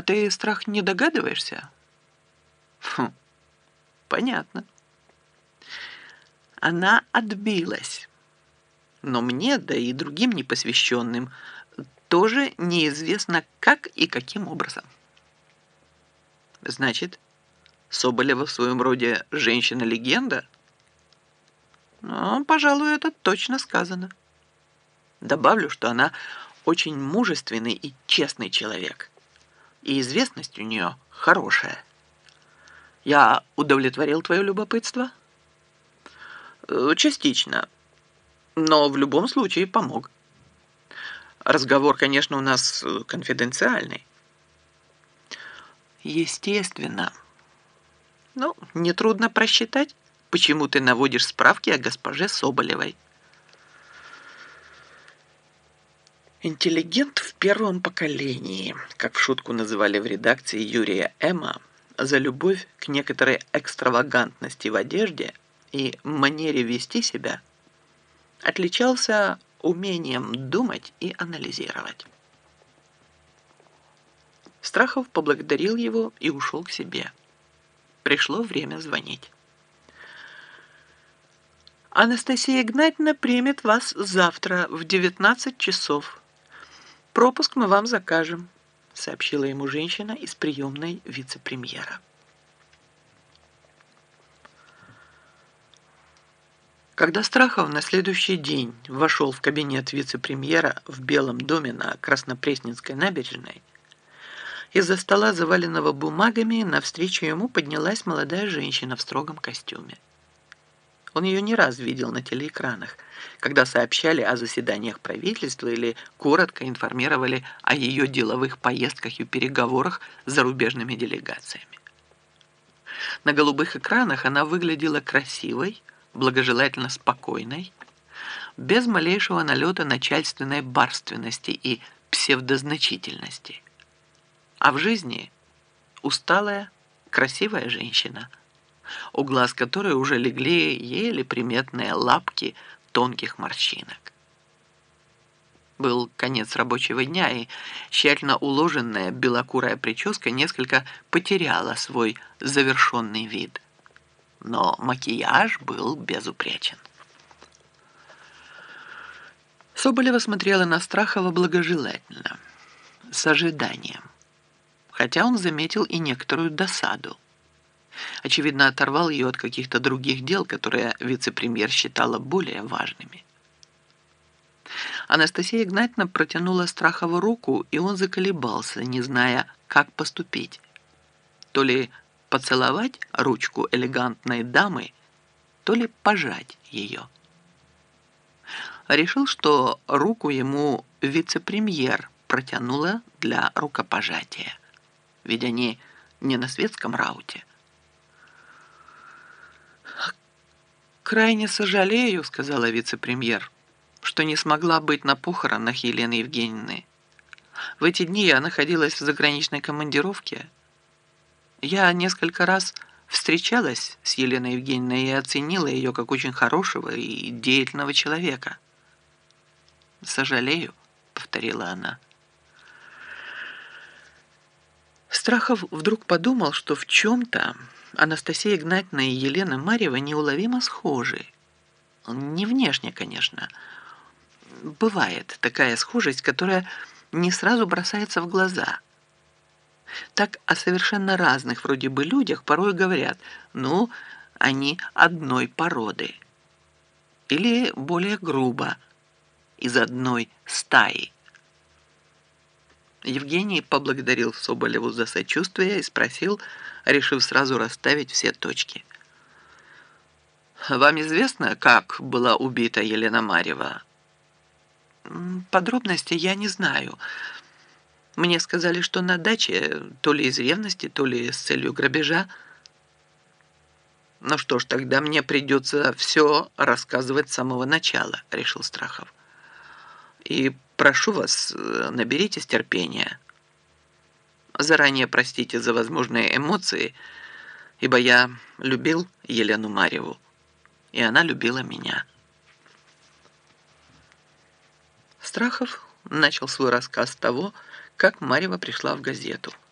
А ты, страх, не догадываешься? Фу, понятно. Она отбилась. Но мне, да и другим непосвященным, тоже неизвестно, как и каким образом. Значит, Соболева в своем роде женщина-легенда? Ну, пожалуй, это точно сказано. Добавлю, что она очень мужественный и честный человек. И известность у нее хорошая. Я удовлетворил твое любопытство? Э, частично. Но в любом случае помог. Разговор, конечно, у нас э, конфиденциальный. Естественно. Ну, нетрудно просчитать, почему ты наводишь справки о госпоже Соболевой. Интеллигент в первом поколении, как в шутку называли в редакции Юрия Эма, за любовь к некоторой экстравагантности в одежде и манере вести себя, отличался умением думать и анализировать. Страхов поблагодарил его и ушел к себе. Пришло время звонить. Анастасия Игнатьевна примет вас завтра в 19 часов «Пропуск мы вам закажем», — сообщила ему женщина из приемной вице-премьера. Когда Страхов на следующий день вошел в кабинет вице-премьера в Белом доме на Краснопресненской набережной, из-за стола, заваленного бумагами, навстречу ему поднялась молодая женщина в строгом костюме. Он ее не раз видел на телеэкранах, когда сообщали о заседаниях правительства или коротко информировали о ее деловых поездках и переговорах с зарубежными делегациями. На голубых экранах она выглядела красивой, благожелательно спокойной, без малейшего налета начальственной барственности и псевдозначительности. А в жизни усталая, красивая женщина – у глаз которой уже легли еле приметные лапки тонких морщинок. Был конец рабочего дня, и тщательно уложенная белокурая прическа несколько потеряла свой завершенный вид. Но макияж был безупречен. Соболева смотрела на Страхова благожелательно, с ожиданием, хотя он заметил и некоторую досаду. Очевидно, оторвал ее от каких-то других дел, которые вице-премьер считала более важными. Анастасия Игнатьевна протянула Страхову руку, и он заколебался, не зная, как поступить. То ли поцеловать ручку элегантной дамы, то ли пожать ее. Решил, что руку ему вице-премьер протянула для рукопожатия, ведь они не на светском рауте. «Крайне сожалею», — сказала вице-премьер, «что не смогла быть на похоронах Елены Евгеньевны. В эти дни я находилась в заграничной командировке. Я несколько раз встречалась с Еленой Евгеньевной и оценила ее как очень хорошего и деятельного человека». «Сожалею», — повторила она. Страхов вдруг подумал, что в чем-то Анастасия Игнатьевна и Елена Марьева неуловимо схожи. Не внешне, конечно. Бывает такая схожесть, которая не сразу бросается в глаза. Так о совершенно разных вроде бы людях порой говорят, ну, они одной породы. Или более грубо, из одной стаи. Евгений поблагодарил Соболеву за сочувствие и спросил, решив сразу расставить все точки. «Вам известно, как была убита Елена Марьева?» «Подробности я не знаю. Мне сказали, что на даче, то ли из ревности, то ли с целью грабежа». «Ну что ж, тогда мне придется все рассказывать с самого начала», — решил Страхов. «И прошу вас, наберитесь терпения». Заранее простите за возможные эмоции, ибо я любил Елену Марьеву, и она любила меня. Страхов начал свой рассказ с того, как Марьева пришла в газету –